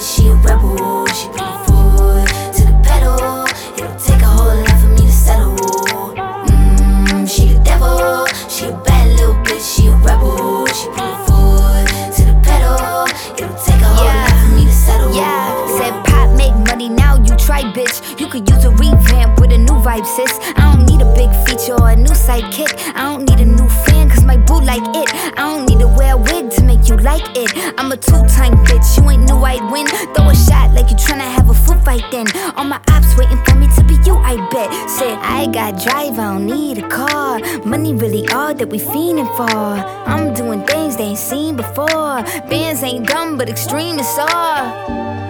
Bitch, she a rebel. She put her foot to the pedal. It'll take a whole lot for me to settle. Mm, she the devil, she a bad little bitch, she a rebel. She put her foot to the pedal. It'll take a whole Yeah. lot for me to settle. Yeah, said pop make money now you try bitch. You could use a revamp with a new vibe, sis. I don't need a big feature or a new sidekick. I don't need a new fan cause my boo like it. I don't like it. I'm a two-time bitch, you ain't knew I'd win. Throw a shot like you tryna have a foot fight then. All my ops waiting for me to be you, I bet. Said I got drive, I don't need a car. Money really all that we fiending for. I'm doing things they ain't seen before. Bands ain't dumb, but extreme is all.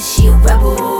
she a rebel.